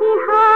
Bihar